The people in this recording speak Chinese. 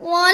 我